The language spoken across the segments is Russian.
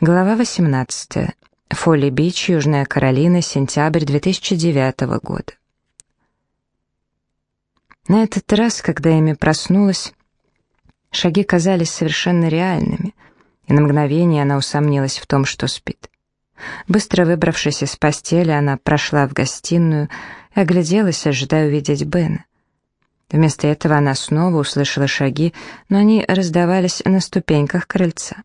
Глава 18. Фолли-Бич, Южная Каролина, сентябрь 2009 года. На этот раз, когда Эми проснулась, шаги казались совершенно реальными, и на мгновение она усомнилась в том, что спит. Быстро выбравшись из постели, она прошла в гостиную и огляделась, ожидая увидеть Бена. Вместо этого она снова услышала шаги, но они раздавались на ступеньках крыльца.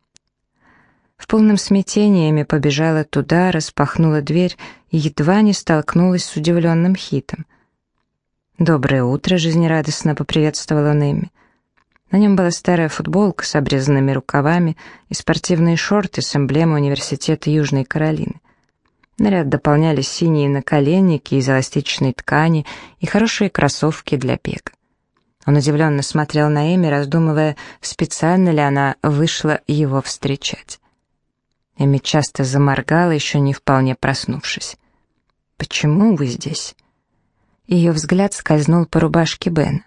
В полном смятении Эми побежала туда, распахнула дверь и едва не столкнулась с удивленным Хитом. «Доброе утро», — жизнерадостно поприветствовал он Эми. На нем была старая футболка с обрезанными рукавами и спортивные шорты с эмблемой Университета Южной Каролины. Наряд дополняли синие наколенники из эластичной ткани и хорошие кроссовки для бега. Он удивленно смотрел на Эми, раздумывая, специально ли она вышла его встречать. Эми часто заморгала, еще не вполне проснувшись. «Почему вы здесь?» Ее взгляд скользнул по рубашке Бена.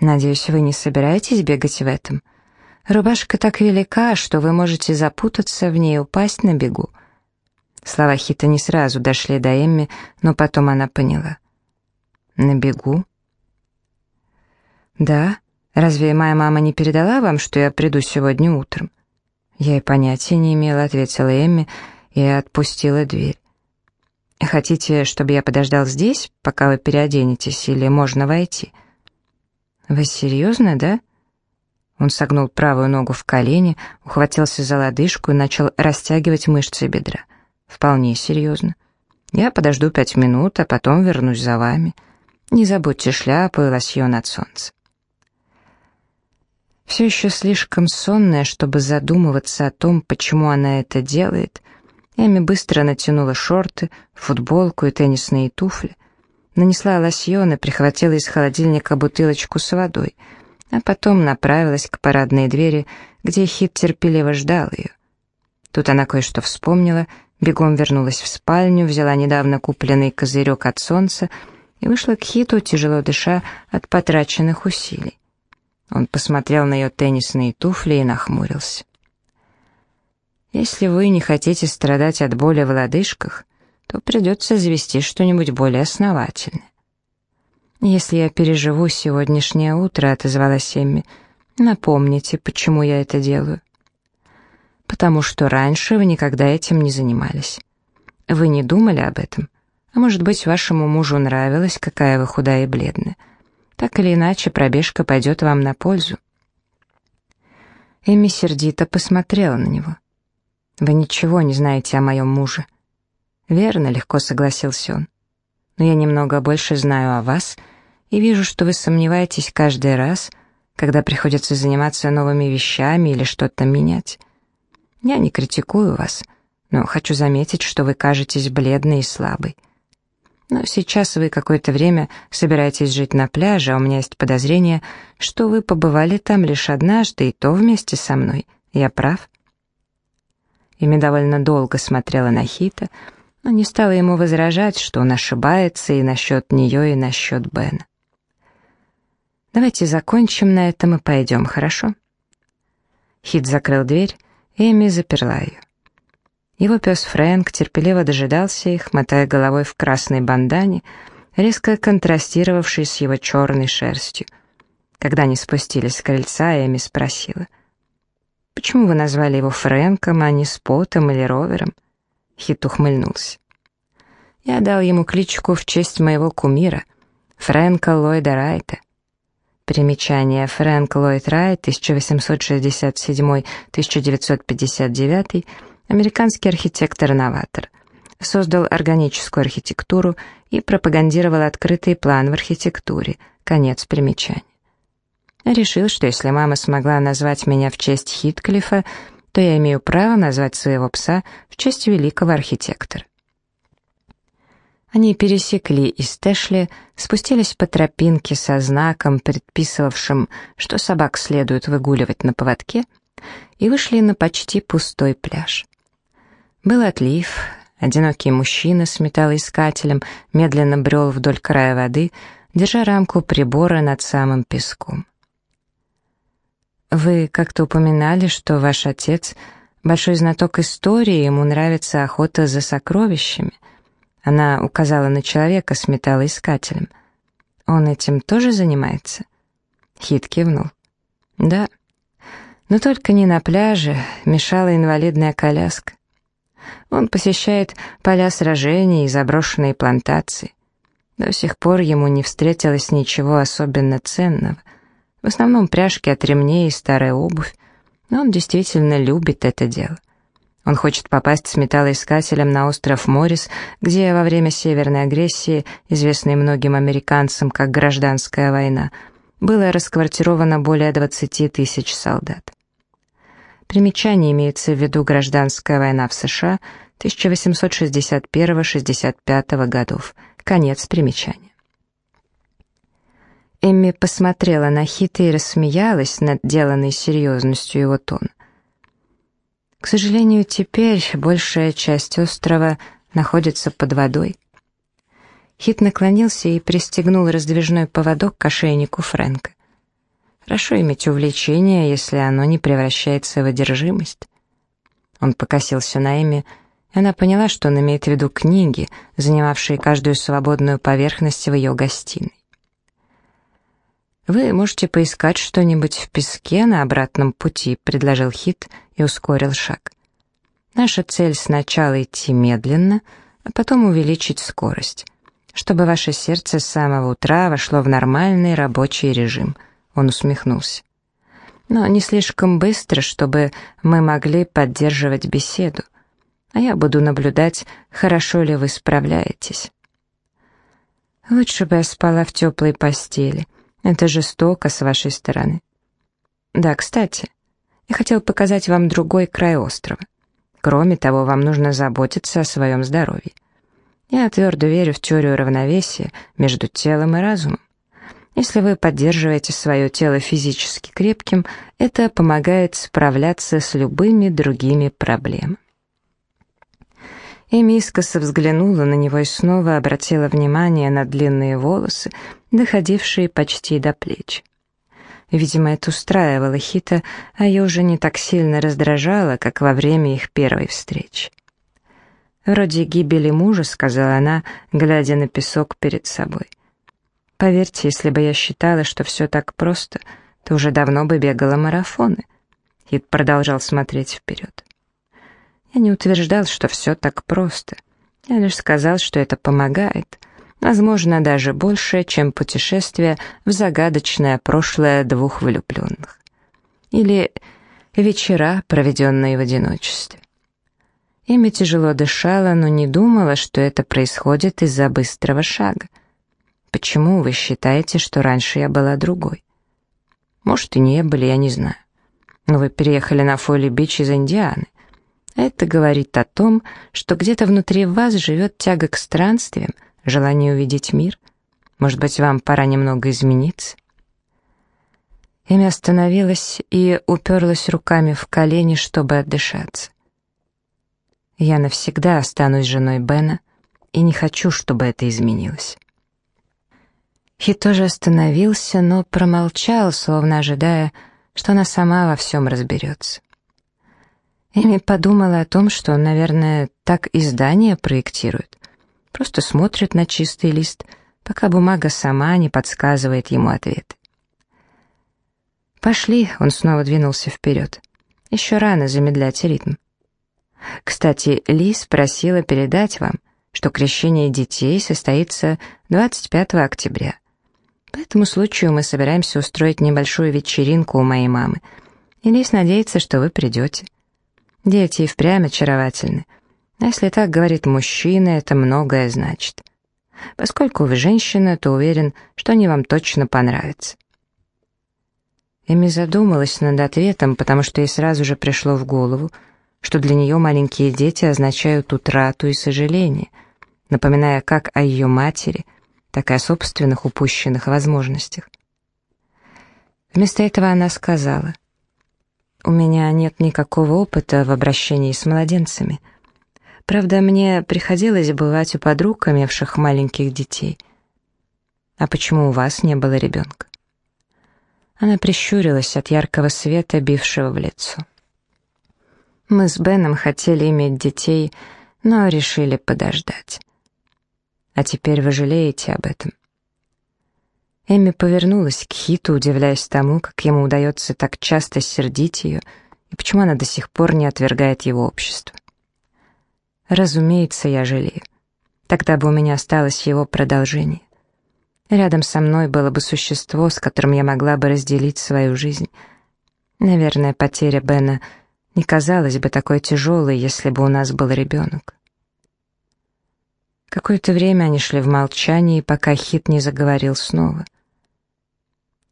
«Надеюсь, вы не собираетесь бегать в этом? Рубашка так велика, что вы можете запутаться в ней и упасть на бегу». Слова Хита не сразу дошли до Эмми, но потом она поняла. «На бегу?» «Да. Разве моя мама не передала вам, что я приду сегодня утром?» «Я и понятия не имела», — ответила Эмми и отпустила дверь. «Хотите, чтобы я подождал здесь, пока вы переоденетесь, или можно войти?» «Вы серьезно, да?» Он согнул правую ногу в колени, ухватился за лодыжку и начал растягивать мышцы бедра. «Вполне серьезно. Я подожду пять минут, а потом вернусь за вами. Не забудьте шляпу и лосьон от солнца». Все еще слишком сонная, чтобы задумываться о том, почему она это делает, Эми быстро натянула шорты, футболку и теннисные туфли, нанесла лосьон и прихватила из холодильника бутылочку с водой, а потом направилась к парадной двери, где Хит терпеливо ждал ее. Тут она кое-что вспомнила, бегом вернулась в спальню, взяла недавно купленный козырек от солнца и вышла к Хиту, тяжело дыша от потраченных усилий. Он посмотрел на ее теннисные туфли и нахмурился. «Если вы не хотите страдать от боли в лодыжках, то придется завести что-нибудь более основательное». «Если я переживу сегодняшнее утро», — отозвалась Эмми, — «напомните, почему я это делаю». «Потому что раньше вы никогда этим не занимались. Вы не думали об этом? А может быть, вашему мужу нравилось, какая вы худая и бледная?» Так или иначе, пробежка пойдет вам на пользу. Эми сердито посмотрела на него. «Вы ничего не знаете о моем муже». «Верно», — легко согласился он. «Но я немного больше знаю о вас и вижу, что вы сомневаетесь каждый раз, когда приходится заниматься новыми вещами или что-то менять. Я не критикую вас, но хочу заметить, что вы кажетесь бледной и слабой. Но сейчас вы какое-то время собираетесь жить на пляже, а у меня есть подозрение, что вы побывали там лишь однажды, и то вместе со мной. Я прав?» Ими довольно долго смотрела на Хита, но не стала ему возражать, что он ошибается и насчет нее, и насчет Бена. «Давайте закончим на этом и пойдем, хорошо?» Хит закрыл дверь, и Эми заперла ее. Его пес Фрэнк терпеливо дожидался их, мотая головой в красной бандане, резко контрастировавшей с его черной шерстью. Когда они спустились с крыльца, Эми спросила. «Почему вы назвали его Фрэнком, а не Спотом или Ровером?» Хит ухмыльнулся. «Я дал ему кличку в честь моего кумира, Фрэнка Ллойда Райта. Примечание Фрэнк Ллойд Райт, 1867-1959 американский архитектор-новатор. Создал органическую архитектуру и пропагандировал открытый план в архитектуре. Конец примечания. Решил, что если мама смогла назвать меня в честь Хитклифа, то я имею право назвать своего пса в честь великого архитектора. Они пересекли из Тэшли, спустились по тропинке со знаком, предписывавшим, что собак следует выгуливать на поводке, и вышли на почти пустой пляж. Был отлив, одинокий мужчина с металлоискателем медленно брел вдоль края воды, держа рамку прибора над самым песком. «Вы как-то упоминали, что ваш отец Большой знаток истории, ему нравится охота за сокровищами. Она указала на человека с металлоискателем. Он этим тоже занимается? Хит кивнул. Да. Но только не на пляже, мешала инвалидная коляска. Он посещает поля сражений и заброшенные плантации. До сих пор ему не встретилось ничего особенно ценного. В основном пряжки от ремней и старая обувь, но он действительно любит это дело. Он хочет попасть с металлоискателем на остров Моррис, где во время северной агрессии, известной многим американцам как гражданская война, было расквартировано более 20 тысяч солдат. Примечание имеется в виду гражданская война в США 1861-65 годов. Конец примечания. Эмми посмотрела на Хита и рассмеялась над деланной серьезностью его тона. К сожалению, теперь большая часть острова находится под водой. Хит наклонился и пристегнул раздвижной поводок к ошейнику Фрэнка. Хорошо иметь увлечение, если оно не превращается в одержимость. Он покосился на Эми, и она поняла, что он имеет в виду книги, занимавшие каждую свободную поверхность в ее гостиной. «Вы можете поискать что-нибудь в песке на обратном пути», — предложил Хит и ускорил шаг. «Наша цель сначала идти медленно, а потом увеличить скорость, чтобы ваше сердце с самого утра вошло в нормальный рабочий режим», — он усмехнулся. «Но не слишком быстро, чтобы мы могли поддерживать беседу, а я буду наблюдать, хорошо ли вы справляетесь». «Лучше бы я спала в теплой постели», это жестоко с вашей стороны. Да, кстати, я хотел показать вам другой край острова. Кроме того, вам нужно заботиться о своем здоровье. Я твердо верю в теорию равновесия между телом и разумом. Если вы поддерживаете свое тело физически крепким, это помогает справляться с любыми другими проблемами. Эми искоса взглянула на него и снова обратила внимание на длинные волосы, доходившие почти до плеч. Видимо, это устраивало Хита, а ее уже не так сильно раздражало, как во время их первой встречи. «Вроде гибели мужа», — сказала она, глядя на песок перед собой. «Поверьте, если бы я считала, что все так просто, то уже давно бы бегала марафоны». Хит продолжал смотреть вперед. Я не утверждал, что все так просто. Я лишь сказал, что это помогает. Возможно, даже больше, чем путешествие в загадочное прошлое двух влюбленных. Или вечера, проведенные в одиночестве. Эми тяжело дышала, но не думала, что это происходит из-за быстрого шага. Почему вы считаете, что раньше я была другой? Может, и не были, я не знаю. Но вы переехали на Фолли-Бич из Индианы. Это говорит о том, что где-то внутри вас живет тяга к странствиям, желание увидеть мир. Может быть, вам пора немного измениться? Эми остановилась и уперлась руками в колени, чтобы отдышаться. Я навсегда останусь женой Бена и не хочу, чтобы это изменилось. Хи тоже остановился, но промолчал, словно ожидая, что она сама во всем разберется. Эми подумала о том, что наверное, так издание проектирует. Просто смотрит на чистый лист, пока бумага сама не подсказывает ему ответ. «Пошли», — он снова двинулся вперед. «Еще рано замедлять ритм». Кстати, Лис просила передать вам, что крещение детей состоится 25 октября. По этому случаю мы собираемся устроить небольшую вечеринку у моей мамы, и Лис надеется, что вы придете. Дети и впрямь очаровательны. А если так говорит мужчина, это многое значит. Поскольку вы женщина, то уверен, что они вам точно понравятся. Эми задумалась над ответом, потому что ей сразу же пришло в голову, что для нее маленькие дети означают утрату и сожаление, напоминая как о ее матери, так и о собственных упущенных возможностях. Вместо этого она сказала — у меня нет никакого опыта в обращении с младенцами. Правда, мне приходилось бывать у подруг, имевших маленьких детей. А почему у вас не было ребенка? Она прищурилась от яркого света, бившего в лицо. Мы с Беном хотели иметь детей, но решили подождать. А теперь вы жалеете об этом?» Эми повернулась к Хиту, удивляясь тому, как ему удается так часто сердить ее, и почему она до сих пор не отвергает его общество. «Разумеется, я жалею. Тогда бы у меня осталось его продолжение. Рядом со мной было бы существо, с которым я могла бы разделить свою жизнь. Наверное, потеря Бена не казалась бы такой тяжелой, если бы у нас был ребенок. Какое-то время они шли в молчании, пока Хит не заговорил снова.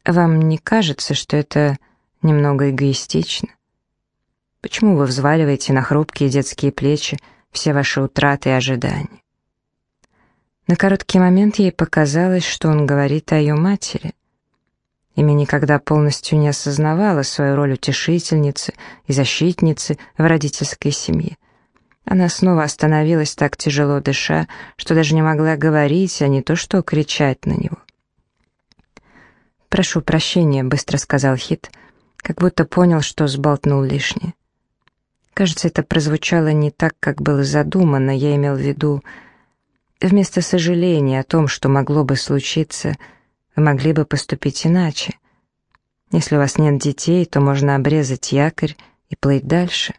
«Вам не кажется, что это немного эгоистично? Почему вы взваливаете на хрупкие детские плечи все ваши утраты и ожидания?» На короткий момент ей показалось, что он говорит о ее матери. Ими никогда полностью не осознавала свою роль утешительницы и защитницы в родительской семье. Она снова остановилась так тяжело дыша, что даже не могла говорить, а не то что кричать на него. «Прошу прощения», — быстро сказал Хит, как будто понял, что сболтнул лишнее. Кажется, это прозвучало не так, как было задумано, я имел в виду... Вместо сожаления о том, что могло бы случиться, вы могли бы поступить иначе. Если у вас нет детей, то можно обрезать якорь и плыть дальше.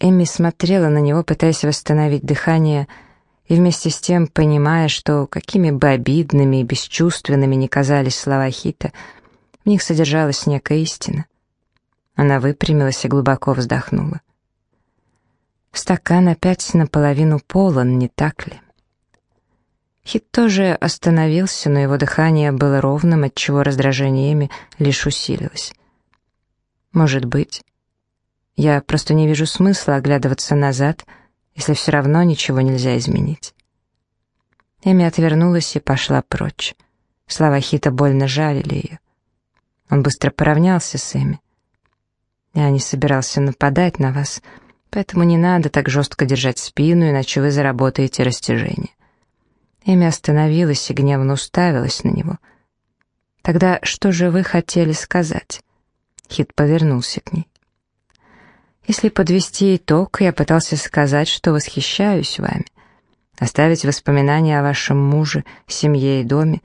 Эми смотрела на него, пытаясь восстановить дыхание, и вместе с тем понимая, что какими бы обидными и бесчувственными ни казались слова Хита, в них содержалась некая истина. Она выпрямилась и глубоко вздохнула. Стакан опять наполовину полон, не так ли? Хит тоже остановился, но его дыхание было ровным, отчего раздражение Эми лишь усилилось. Может быть, я просто не вижу смысла оглядываться назад, если все равно ничего нельзя изменить. Эми отвернулась и пошла прочь. Слова Хита больно жалили ее. Он быстро поравнялся с Эми. «Я не собирался нападать на вас, поэтому не надо так жестко держать спину, иначе вы заработаете растяжение». Эми остановилась и гневно уставилась на него. «Тогда что же вы хотели сказать?» Хит повернулся к ней. Если подвести итог, я пытался сказать, что восхищаюсь вами, оставить воспоминания о вашем муже, семье и доме,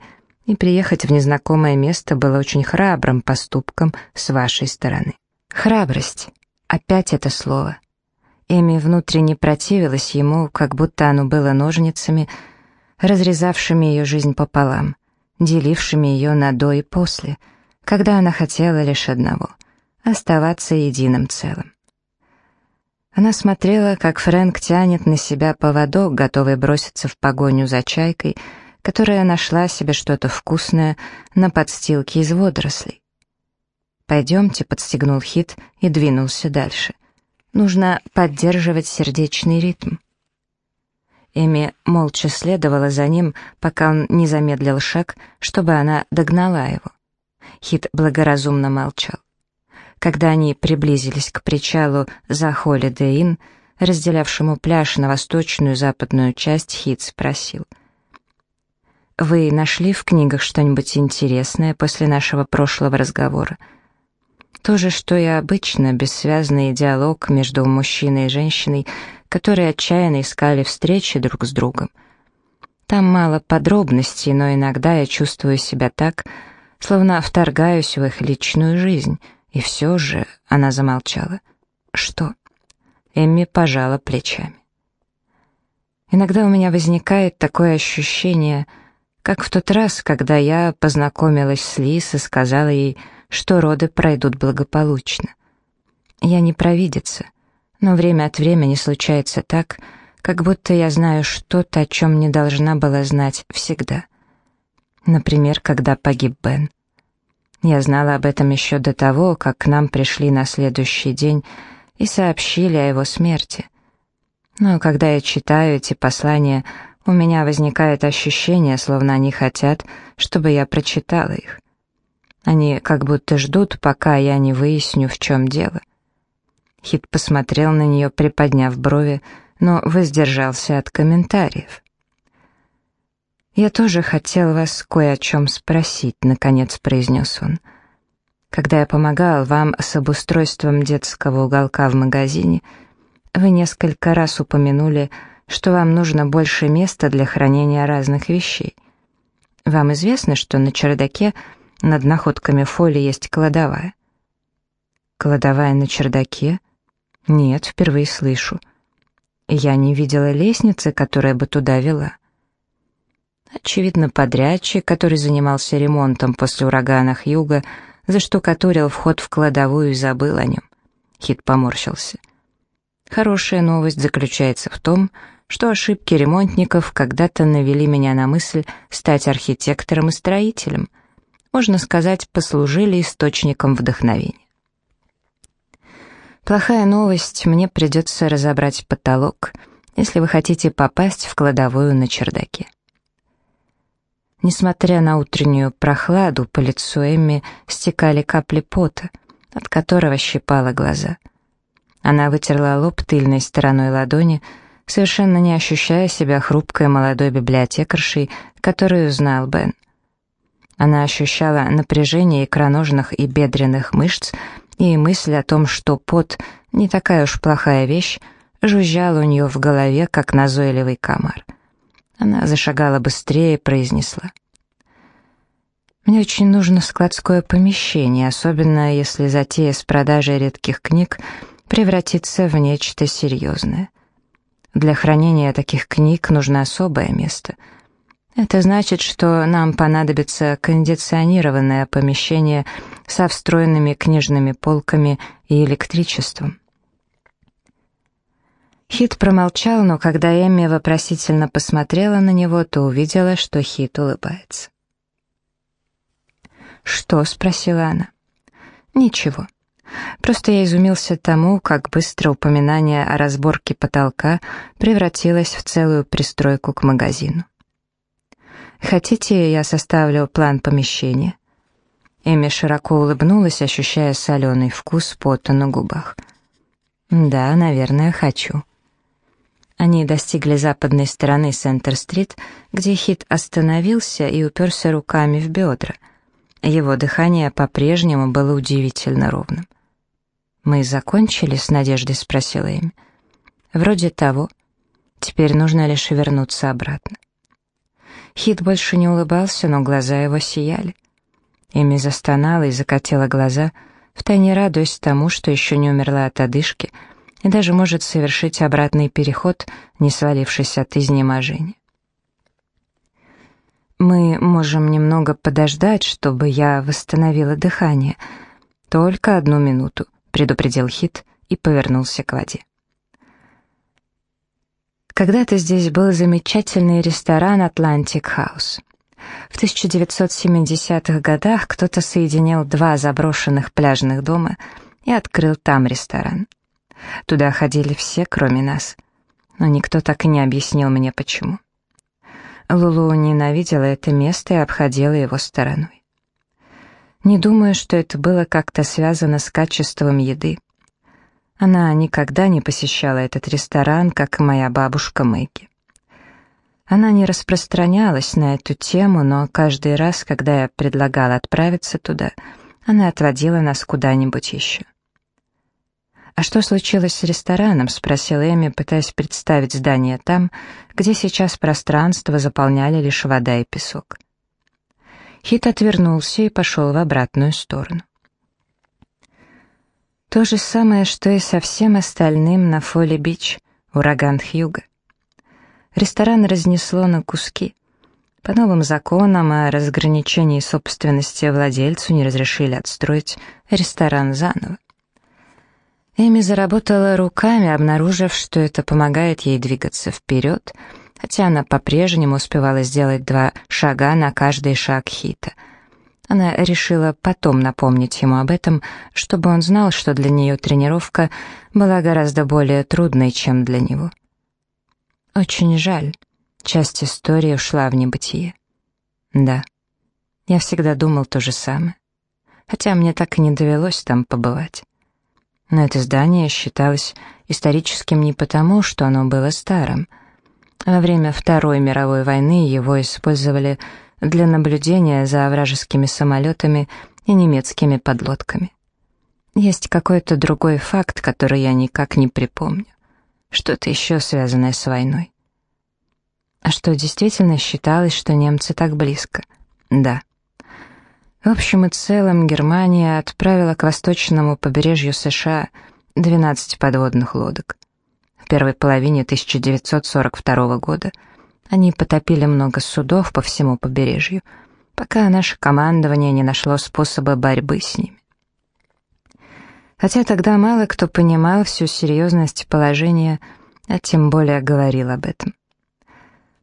и приехать в незнакомое место было очень храбрым поступком с вашей стороны. Храбрость. Опять это слово. Эми внутренне противилась ему, как будто оно было ножницами, разрезавшими ее жизнь пополам, делившими ее на до и после, когда она хотела лишь одного — оставаться единым целым. Она смотрела, как Фрэнк тянет на себя поводок, готовый броситься в погоню за чайкой, которая нашла себе что-то вкусное на подстилке из водорослей. «Пойдемте», — подстегнул Хит и двинулся дальше. «Нужно поддерживать сердечный ритм». Эми молча следовала за ним, пока он не замедлил шаг, чтобы она догнала его. Хит благоразумно молчал. Когда они приблизились к причалу за Inn, разделявшему пляж на восточную и западную часть, Хит спросил. «Вы нашли в книгах что-нибудь интересное после нашего прошлого разговора?» То же, что и обычно, бессвязный диалог между мужчиной и женщиной, которые отчаянно искали встречи друг с другом. Там мало подробностей, но иногда я чувствую себя так, словно вторгаюсь в их личную жизнь — и все же она замолчала. «Что?» Эмми пожала плечами. «Иногда у меня возникает такое ощущение, как в тот раз, когда я познакомилась с Лис и сказала ей, что роды пройдут благополучно. Я не провидица, но время от времени случается так, как будто я знаю что-то, о чем не должна была знать всегда. Например, когда погиб Бен. Я знала об этом еще до того, как к нам пришли на следующий день и сообщили о его смерти. Но когда я читаю эти послания, у меня возникает ощущение, словно они хотят, чтобы я прочитала их. Они как будто ждут, пока я не выясню, в чем дело. Хит посмотрел на нее, приподняв брови, но воздержался от комментариев. «Я тоже хотел вас кое о чем спросить», — наконец произнес он. Когда я помогал вам с обустройством детского уголка в магазине, вы несколько раз упомянули, что вам нужно больше места для хранения разных вещей. Вам известно, что на чердаке над находками фоли есть кладовая? Кладовая на чердаке? Нет, впервые слышу. Я не видела лестницы, которая бы туда вела. Очевидно, подрядчик, который занимался ремонтом после урагана Хьюга, заштукатурил вход в кладовую и забыл о нем. Хит поморщился. Хорошая новость заключается в том, что ошибки ремонтников когда-то навели меня на мысль стать архитектором и строителем. Можно сказать, послужили источником вдохновения. Плохая новость, мне придется разобрать потолок, если вы хотите попасть в кладовую на чердаке. Несмотря на утреннюю прохладу, по лицу Эмми стекали капли пота, от которого щипало глаза. Она вытерла лоб тыльной стороной ладони, совершенно не ощущая себя хрупкой молодой библиотекаршей, которую знал Бен. Она ощущала напряжение икроножных и бедренных мышц, и мысль о том, что пот — не такая уж плохая вещь, жужжала у нее в голове, как назойливый комар. Она зашагала быстрее и произнесла. «Мне очень нужно складское помещение, особенно если затея с продажей редких книг превратится в нечто серьезное. Для хранения таких книг нужно особое место. Это значит, что нам понадобится кондиционированное помещение со встроенными книжными полками и электричеством. Хит промолчал, но когда Эмми вопросительно посмотрела на него, то увидела, что Хит улыбается. «Что?» — спросила она. «Ничего. Просто я изумился тому, как быстро упоминание о разборке потолка превратилось в целую пристройку к магазину. «Хотите, я составлю план помещения?» Эми широко улыбнулась, ощущая соленый вкус пота на губах. «Да, наверное, хочу». Они достигли западной стороны Сентер-стрит, где Хит остановился и уперся руками в бедра. Его дыхание по-прежнему было удивительно ровным. «Мы закончили?» — с надеждой спросила им. «Вроде того. Теперь нужно лишь вернуться обратно». Хит больше не улыбался, но глаза его сияли. Эми застонала и закатила глаза, втайне радуясь тому, что еще не умерла от одышки и даже может совершить обратный переход, не свалившись от изнеможения. «Мы можем немного подождать, чтобы я восстановила дыхание. Только одну минуту», предупредил Хит и повернулся к воде. Когда-то здесь был замечательный ресторан «Атлантик Хаус». В 1970-х годах кто-то соединил два заброшенных пляжных дома и открыл там ресторан. Туда ходили все, кроме нас. Но никто так и не объяснил мне, почему. Лулу ненавидела это место и обходила его стороной. Не думаю, что это было как-то связано с качеством еды. Она никогда не посещала этот ресторан, как и моя бабушка Мэгги. Она не распространялась на эту тему, но каждый раз, когда я предлагала отправиться туда, она отводила нас куда-нибудь еще. «А что случилось с рестораном?» — спросила Эми, пытаясь представить здание там, где сейчас пространство заполняли лишь вода и песок. Хит отвернулся и пошел в обратную сторону. То же самое, что и со всем остальным на Фолли-Бич, ураган Хьюга. Ресторан разнесло на куски. По новым законам о разграничении собственности владельцу не разрешили отстроить ресторан заново. Эми заработала руками, обнаружив, что это помогает ей двигаться вперед — хотя она по-прежнему успевала сделать два шага на каждый шаг хита. Она решила потом напомнить ему об этом, чтобы он знал, что для нее тренировка была гораздо более трудной, чем для него. Очень жаль. Часть истории ушла в небытие. Да, я всегда думал то же самое. Хотя мне так и не довелось там побывать. Но это здание считалось историческим не потому, что оно было старым — во время Второй мировой войны его использовали для наблюдения за вражескими самолетами и немецкими подлодками. Есть какой-то другой факт, который я никак не припомню. Что-то еще связанное с войной. А что, действительно считалось, что немцы так близко? Да. В общем и целом, Германия отправила к восточному побережью США 12 подводных лодок. В первой половине 1942 года они потопили много судов по всему побережью, пока наше командование не нашло способа борьбы с ними. Хотя тогда мало кто понимал всю серьезность положения, а тем более говорил об этом.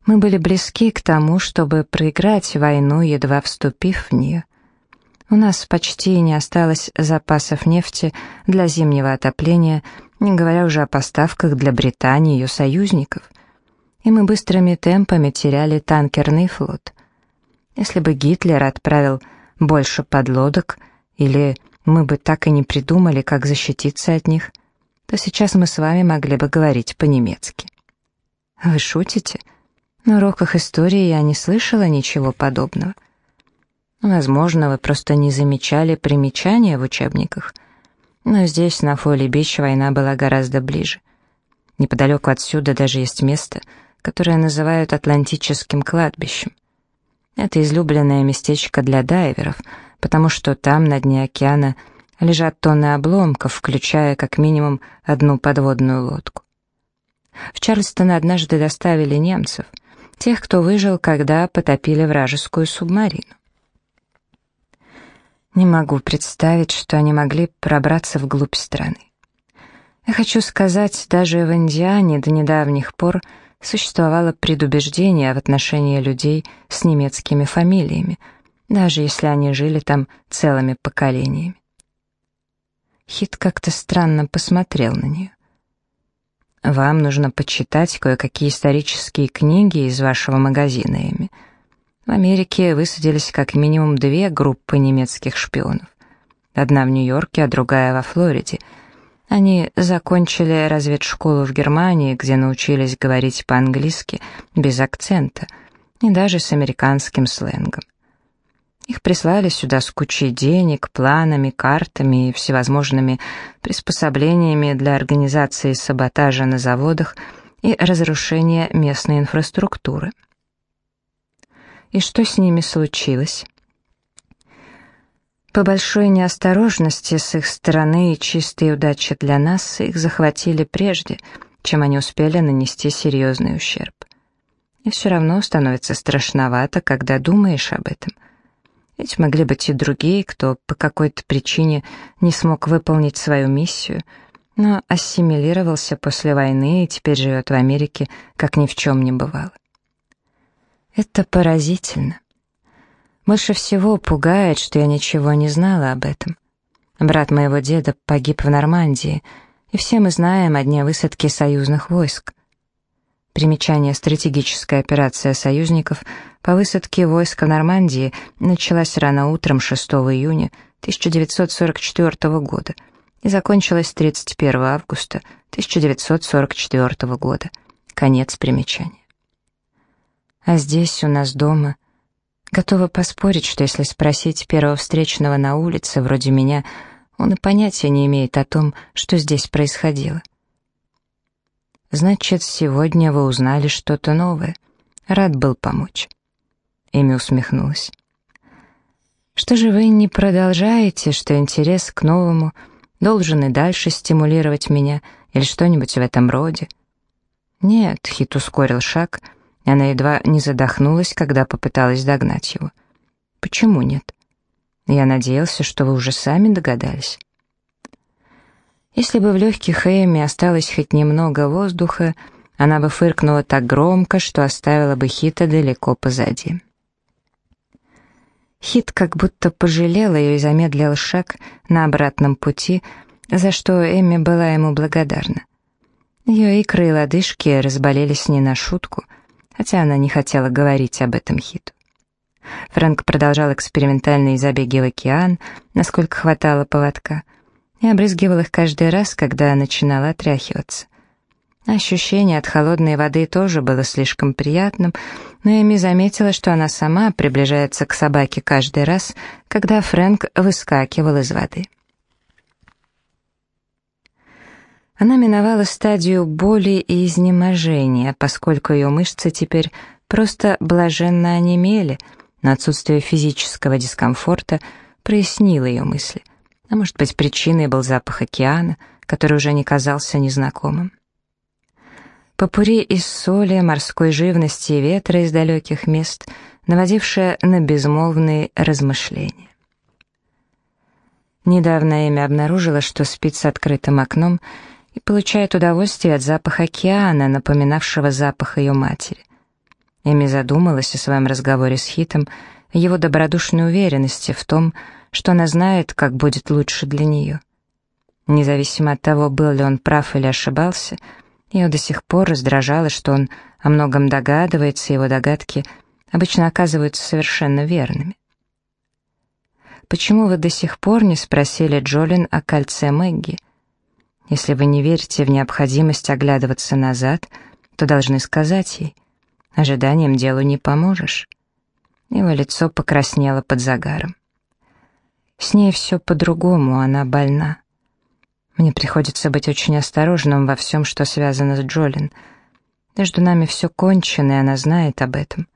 Мы были близки к тому, чтобы проиграть войну, едва вступив в нее. У нас почти не осталось запасов нефти для зимнего отопления, не говоря уже о поставках для Британии и ее союзников. И мы быстрыми темпами теряли танкерный флот. Если бы Гитлер отправил больше подлодок, или мы бы так и не придумали, как защититься от них, то сейчас мы с вами могли бы говорить по-немецки. Вы шутите? На уроках истории я не слышала ничего подобного. Возможно, вы просто не замечали примечания в учебниках. Но здесь, на Фолли-Бич, война была гораздо ближе. Неподалеку отсюда даже есть место, которое называют Атлантическим кладбищем. Это излюбленное местечко для дайверов, потому что там, на дне океана, лежат тонны обломков, включая как минимум одну подводную лодку. В Чарльстон однажды доставили немцев, тех, кто выжил, когда потопили вражескую субмарину. Не могу представить, что они могли пробраться вглубь страны. Я хочу сказать, даже в Индиане до недавних пор существовало предубеждение в отношении людей с немецкими фамилиями, даже если они жили там целыми поколениями. Хит как-то странно посмотрел на нее. «Вам нужно почитать кое-какие исторические книги из вашего магазина, Эми», в Америке высадились как минимум две группы немецких шпионов. Одна в Нью-Йорке, а другая во Флориде. Они закончили разведшколу в Германии, где научились говорить по-английски без акцента и даже с американским сленгом. Их прислали сюда с кучей денег, планами, картами и всевозможными приспособлениями для организации саботажа на заводах и разрушения местной инфраструктуры. И что с ними случилось? По большой неосторожности с их стороны и чистой удачи для нас их захватили прежде, чем они успели нанести серьезный ущерб. И все равно становится страшновато, когда думаешь об этом. Ведь могли быть и другие, кто по какой-то причине не смог выполнить свою миссию, но ассимилировался после войны и теперь живет в Америке, как ни в чем не бывало. Это поразительно. Больше всего пугает, что я ничего не знала об этом. Брат моего деда погиб в Нормандии, и все мы знаем о дне высадки союзных войск. Примечание «Стратегическая операция союзников» по высадке войск в Нормандии началась рано утром 6 июня 1944 года и закончилась 31 августа 1944 года. Конец примечания. А здесь, у нас дома, готова поспорить, что если спросить первого встречного на улице, вроде меня, он и понятия не имеет о том, что здесь происходило. «Значит, сегодня вы узнали что-то новое. Рад был помочь». Эми усмехнулась. «Что же вы не продолжаете, что интерес к новому должен и дальше стимулировать меня, или что-нибудь в этом роде?» «Нет», — Хит ускорил шаг, — она едва не задохнулась, когда попыталась догнать его. «Почему нет?» «Я надеялся, что вы уже сами догадались». Если бы в легких Эми осталось хоть немного воздуха, она бы фыркнула так громко, что оставила бы Хита далеко позади. Хит как будто пожалел ее и замедлил шаг на обратном пути, за что Эми была ему благодарна. Ее икры и лодыжки разболелись не на шутку — хотя она не хотела говорить об этом хиту. Фрэнк продолжал экспериментальные забеги в океан, насколько хватало поводка, и обрызгивал их каждый раз, когда начинала отряхиваться. Ощущение от холодной воды тоже было слишком приятным, но Эми заметила, что она сама приближается к собаке каждый раз, когда Фрэнк выскакивал из воды. Она миновала стадию боли и изнеможения, поскольку ее мышцы теперь просто блаженно онемели, но отсутствие физического дискомфорта прояснило ее мысли. А может быть, причиной был запах океана, который уже не казался незнакомым. Попури из соли, морской живности и ветра из далеких мест, наводившая на безмолвные размышления. Недавно Эми обнаружила, что спит с открытым окном и получает удовольствие от запаха океана, напоминавшего запах ее матери. Эми задумалась о своем разговоре с Хитом, его добродушной уверенности в том, что она знает, как будет лучше для нее. Независимо от того, был ли он прав или ошибался, ее до сих пор раздражало, что он о многом догадывается, его догадки обычно оказываются совершенно верными. «Почему вы до сих пор не спросили Джолин о кольце Мэгги? Если вы не верите в необходимость оглядываться назад, то должны сказать ей. Ожиданием делу не поможешь». Его лицо покраснело под загаром. «С ней все по-другому, она больна». Мне приходится быть очень осторожным во всем, что связано с Джолин. Между нами все кончено, и она знает об этом.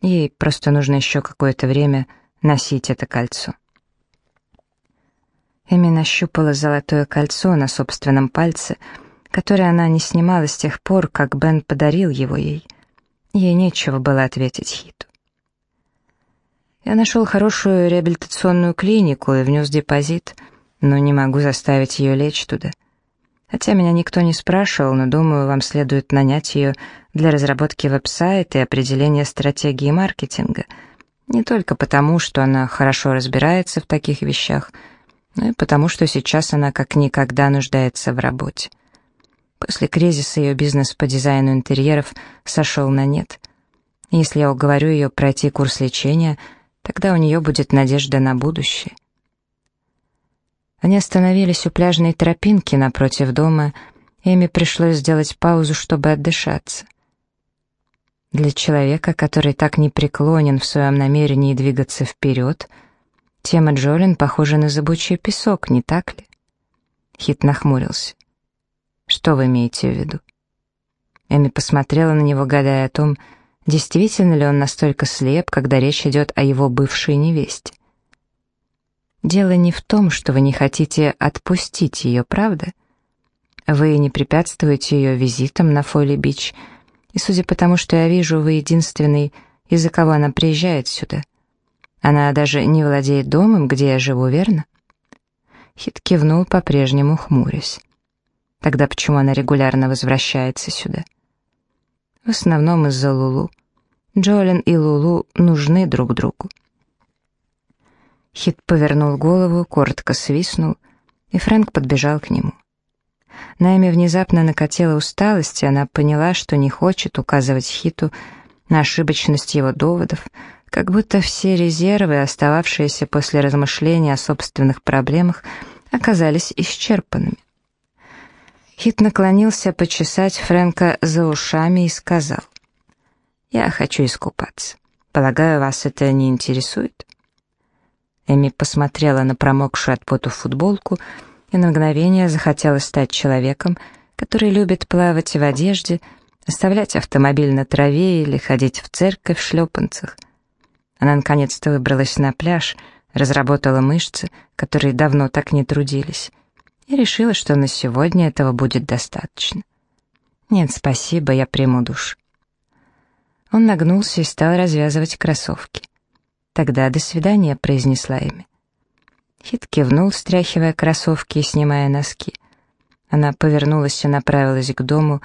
Ей просто нужно еще какое-то время носить это кольцо. Эми нащупала золотое кольцо на собственном пальце, которое она не снимала с тех пор, как Бен подарил его ей. Ей нечего было ответить Хиту. Я нашел хорошую реабилитационную клинику и внес депозит — но не могу заставить ее лечь туда. Хотя меня никто не спрашивал, но думаю, вам следует нанять ее для разработки веб-сайта и определения стратегии маркетинга. Не только потому, что она хорошо разбирается в таких вещах, но и потому, что сейчас она как никогда нуждается в работе. После кризиса ее бизнес по дизайну интерьеров сошел на нет. Если я уговорю ее пройти курс лечения, тогда у нее будет надежда на будущее. Они остановились у пляжной тропинки напротив дома, Эми пришлось сделать паузу, чтобы отдышаться. Для человека, который так непреклонен в своем намерении двигаться вперед, тема Джолин похожа на зыбучий песок, не так ли? Хит нахмурился. «Что вы имеете в виду?» Эми посмотрела на него, гадая о том, действительно ли он настолько слеп, когда речь идет о его бывшей невесте. Дело не в том, что вы не хотите отпустить ее, правда? Вы не препятствуете ее визитам на Фолли-Бич, и судя по тому, что я вижу, вы единственный, из-за кого она приезжает сюда. Она даже не владеет домом, где я живу, верно? Хит кивнул, по-прежнему хмурясь. Тогда почему она регулярно возвращается сюда? В основном из-за Лулу. Джолин и Лулу нужны друг другу. Хит повернул голову, коротко свистнул, и Фрэнк подбежал к нему. Найме внезапно накатила усталость, и она поняла, что не хочет указывать Хиту на ошибочность его доводов, как будто все резервы, остававшиеся после размышления о собственных проблемах, оказались исчерпанными. Хит наклонился почесать Фрэнка за ушами и сказал, «Я хочу искупаться. Полагаю, вас это не интересует?» Эми посмотрела на промокшую от поту футболку и на мгновение захотела стать человеком, который любит плавать в одежде, оставлять автомобиль на траве или ходить в церковь в шлепанцах. Она наконец-то выбралась на пляж, разработала мышцы, которые давно так не трудились, и решила, что на сегодня этого будет достаточно. «Нет, спасибо, я приму душ». Он нагнулся и стал развязывать кроссовки. «Тогда до свидания», — произнесла Эми. Хит кивнул, стряхивая кроссовки и снимая носки. Она повернулась и направилась к дому,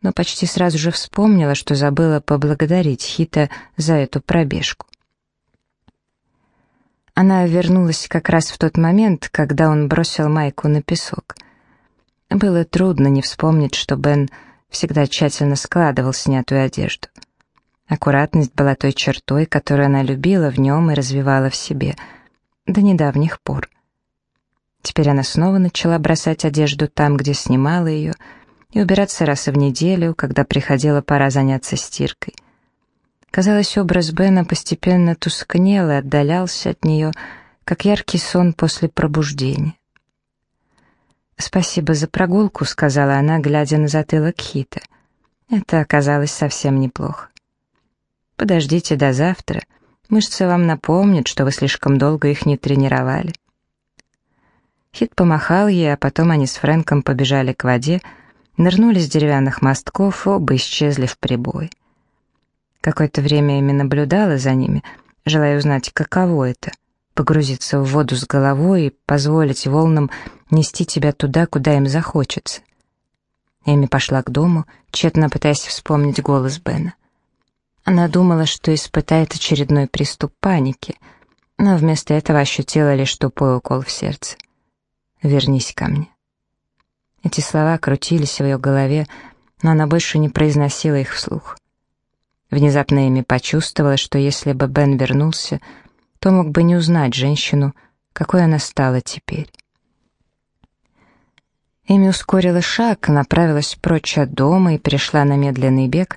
но почти сразу же вспомнила, что забыла поблагодарить Хита за эту пробежку. Она вернулась как раз в тот момент, когда он бросил майку на песок. Было трудно не вспомнить, что Бен всегда тщательно складывал снятую одежду. Аккуратность была той чертой, которую она любила в нем и развивала в себе до недавних пор. Теперь она снова начала бросать одежду там, где снимала ее, и убираться раз в неделю, когда приходила пора заняться стиркой. Казалось, образ Бена постепенно тускнел и отдалялся от нее, как яркий сон после пробуждения. «Спасибо за прогулку», — сказала она, глядя на затылок Хита. Это оказалось совсем неплохо. «Подождите до завтра. Мышцы вам напомнят, что вы слишком долго их не тренировали». Хит помахал ей, а потом они с Фрэнком побежали к воде, нырнули с деревянных мостков, оба исчезли в прибой. Какое-то время Эми наблюдала за ними, желая узнать, каково это — погрузиться в воду с головой и позволить волнам нести тебя туда, куда им захочется. Эми пошла к дому, тщетно пытаясь вспомнить голос Бена. Она думала, что испытает очередной приступ паники, но вместо этого ощутила лишь тупой укол в сердце вернись ко мне». Эти слова крутились в ее голове, но она больше не произносила их вслух. Внезапно Эми почувствовала, что если бы Бен вернулся, то мог бы не узнать женщину, какой она стала теперь. Эми ускорила шаг, направилась прочь от дома и перешла на медленный бег,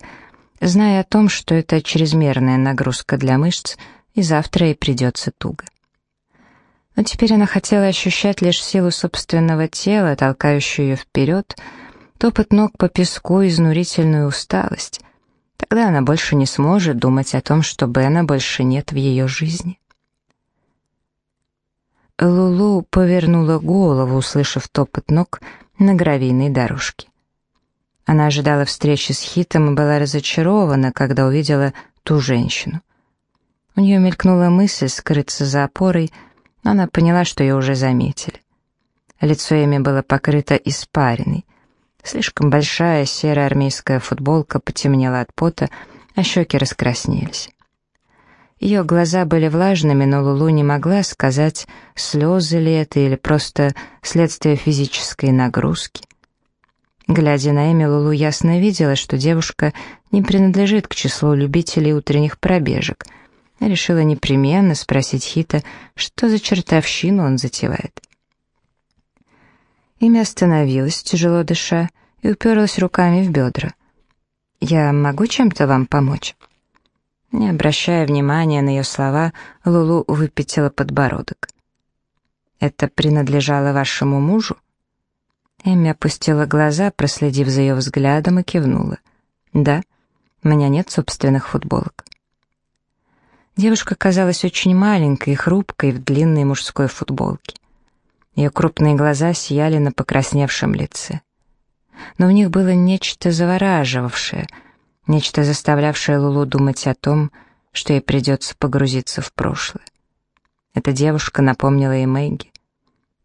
зная о том, что это чрезмерная нагрузка для мышц, и завтра ей придется туго но теперь она хотела ощущать лишь силу собственного тела, толкающую ее вперед, топот ног по песку изнурительную усталость. Тогда она больше не сможет думать о том, что Бена больше нет в ее жизни. Лулу повернула голову, услышав топот ног на гравийной дорожке. Она ожидала встречи с Хитом и была разочарована, когда увидела ту женщину. У нее мелькнула мысль скрыться за опорой — она поняла, что ее уже заметили. Лицо Эми было покрыто испариной. Слишком большая серая армейская футболка потемнела от пота, а щеки раскраснелись. Ее глаза были влажными, но Лулу не могла сказать, слезы ли это или просто следствие физической нагрузки. Глядя на Эми, Лулу ясно видела, что девушка не принадлежит к числу любителей утренних пробежек — решила непременно спросить Хита, что за чертовщину он затевает. Имя остановилось, тяжело дыша, и уперлась руками в бедра. «Я могу чем-то вам помочь?» Не обращая внимания на ее слова, Лулу выпятила подбородок. «Это принадлежало вашему мужу?» Эми опустила глаза, проследив за ее взглядом, и кивнула. «Да, у меня нет собственных футболок». Девушка казалась очень маленькой и хрупкой в длинной мужской футболке. Ее крупные глаза сияли на покрасневшем лице. Но в них было нечто завораживавшее, нечто заставлявшее Лулу думать о том, что ей придется погрузиться в прошлое. Эта девушка напомнила ей Мэгги.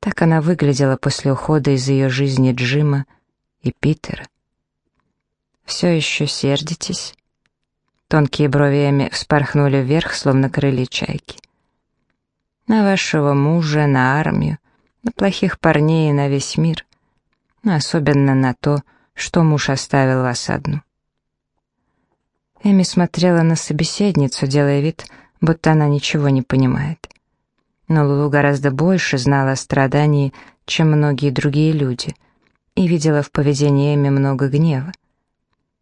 Так она выглядела после ухода из ее жизни Джима и Питера. «Все еще сердитесь?» Тонкие брови Эми вспорхнули вверх, словно крылья чайки. На вашего мужа, на армию, на плохих парней и на весь мир, но особенно на то, что муж оставил вас одну. Эми смотрела на собеседницу, делая вид, будто она ничего не понимает. Но Лулу гораздо больше знала о страдании, чем многие другие люди, и видела в поведении Эми много гнева.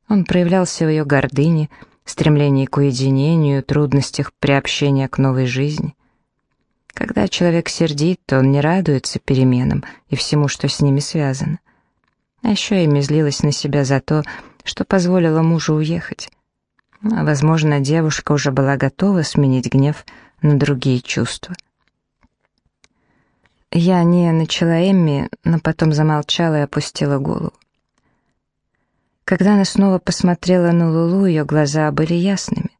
Он проявлялся в ее гордыне, стремлении к уединению, трудностях приобщения к новой жизни. Когда человек сердит, то он не радуется переменам и всему, что с ними связано. А еще Эми злилась на себя за то, что позволила мужу уехать. А, возможно, девушка уже была готова сменить гнев на другие чувства. Я не начала Эмми, но потом замолчала и опустила голову. Когда она снова посмотрела на Лулу, ее глаза были ясными.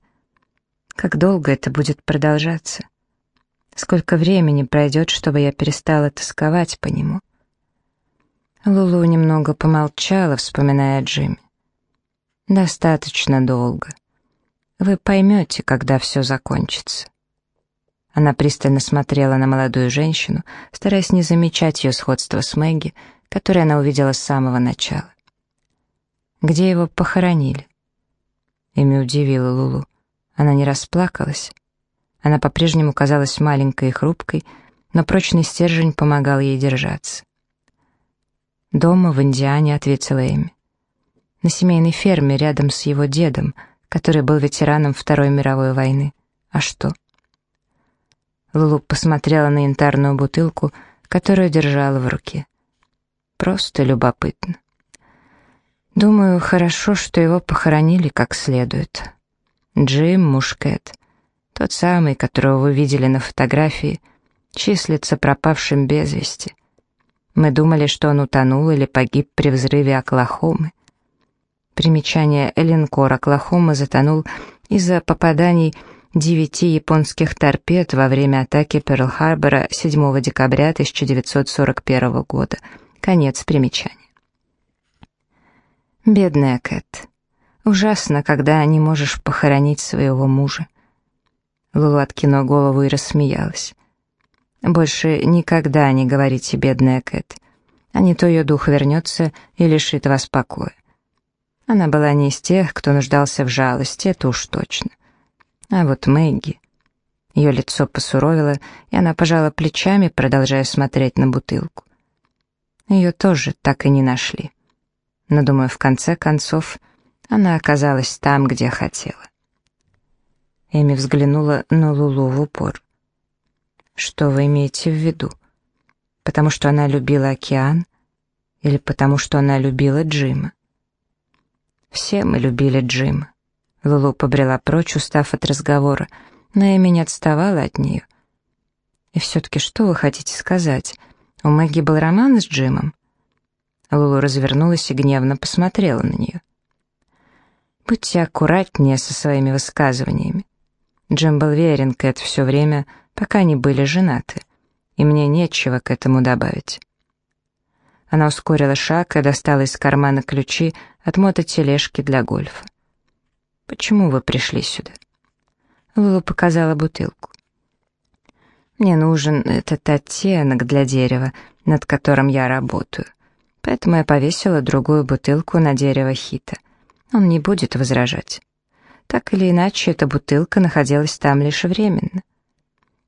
Как долго это будет продолжаться? Сколько времени пройдет, чтобы я перестала тосковать по нему? Лулу немного помолчала, вспоминая Джимми. «Достаточно долго. Вы поймете, когда все закончится». Она пристально смотрела на молодую женщину, стараясь не замечать ее сходство с Мэгги, которое она увидела с самого начала. Где его похоронили?» Эми удивила Лулу. Она не расплакалась. Она по-прежнему казалась маленькой и хрупкой, но прочный стержень помогал ей держаться. «Дома, в Индиане», — ответила Эми. на семейной ферме рядом с его дедом, который был ветераном Второй мировой войны. А что? Лулу посмотрела на янтарную бутылку, которую держала в руке. Просто любопытно. Думаю, хорошо, что его похоронили как следует. Джим Мушкет, тот самый, которого вы видели на фотографии, числится пропавшим без вести. Мы думали, что он утонул или погиб при взрыве Оклахомы. Примечание линкор Оклахома затонул из-за попаданий девяти японских торпед во время атаки Перл-Харбора 7 декабря 1941 года. Конец примечания. Бедная Кэт. Ужасно, когда не можешь похоронить своего мужа. Лулу откинула голову и рассмеялась. «Больше никогда не говорите, бедная Кэт, а не то ее дух вернется и лишит вас покоя. Она была не из тех, кто нуждался в жалости, это уж точно. А вот Мэгги... Ее лицо посуровило, и она пожала плечами, продолжая смотреть на бутылку. Ее тоже так и не нашли. Но, думаю, в конце концов, она оказалась там, где хотела. Эми взглянула на Лулу в упор. «Что вы имеете в виду? Потому что она любила океан? Или потому что она любила Джима?» Все мы любили Джима. Лулу побрела прочь, устав от разговора, но Эми не отставала от нее. «И все-таки что вы хотите сказать? У Мэгги был роман с Джимом?» Лулу развернулась и гневно посмотрела на нее. «Будьте аккуратнее со своими высказываниями. Джим был верен Кэт все время, пока они были женаты, и мне нечего к этому добавить». Она ускорила шаг и достала из кармана ключи от мототележки для гольфа. «Почему вы пришли сюда?» Лула показала бутылку. «Мне нужен этот оттенок для дерева, над которым я работаю, поэтому я повесила другую бутылку на дерево хита. Он не будет возражать. Так или иначе, эта бутылка находилась там лишь временно».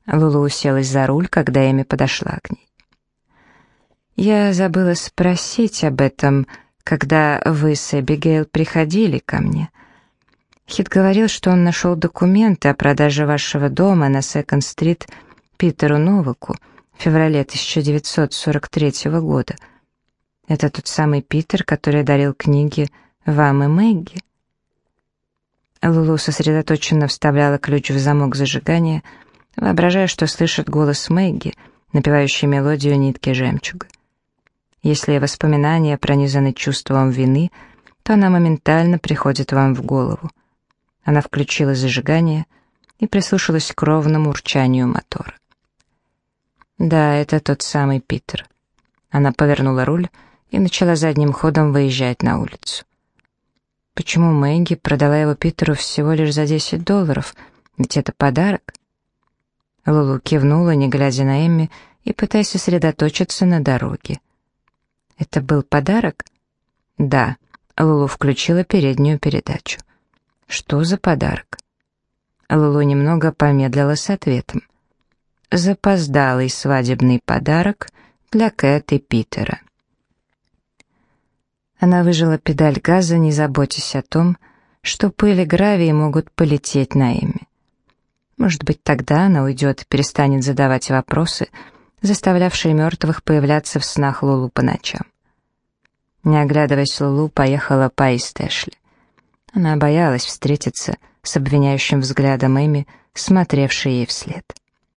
Лула уселась за руль, когда Эми подошла к ней. Я забыла спросить об этом, когда вы с Эбигейл приходили ко мне. Хит говорил, что он нашел документы о продаже вашего дома на Секонд-стрит Питеру Новаку в феврале 1943 года. Это тот самый Питер, который дарил книги вам и Мэгги. Лулу сосредоточенно вставляла ключ в замок зажигания, воображая, что слышит голос Мэгги, напевающий мелодию нитки жемчуга. Если воспоминания пронизаны чувством вины, то она моментально приходит вам в голову. Она включила зажигание и прислушалась к ровному урчанию мотора. Да, это тот самый Питер. Она повернула руль и начала задним ходом выезжать на улицу. Почему Мэгги продала его Питеру всего лишь за 10 долларов? Ведь это подарок. Лулу кивнула, не глядя на Эмми, и пытаясь сосредоточиться на дороге. Это был подарок? Да. Лулу включила переднюю передачу. Что за подарок? Лулу немного помедлила с ответом. Запоздалый свадебный подарок для Кэт и Питера. Она выжила педаль газа, не заботясь о том, что пыль и гравий могут полететь на ими. Может быть, тогда она уйдет и перестанет задавать вопросы, заставлявшие мертвых появляться в снах Лулу по ночам. Не оглядываясь, Лулу поехала по Истэшли. Она боялась встретиться с обвиняющим взглядом Эми, смотревшей ей вслед.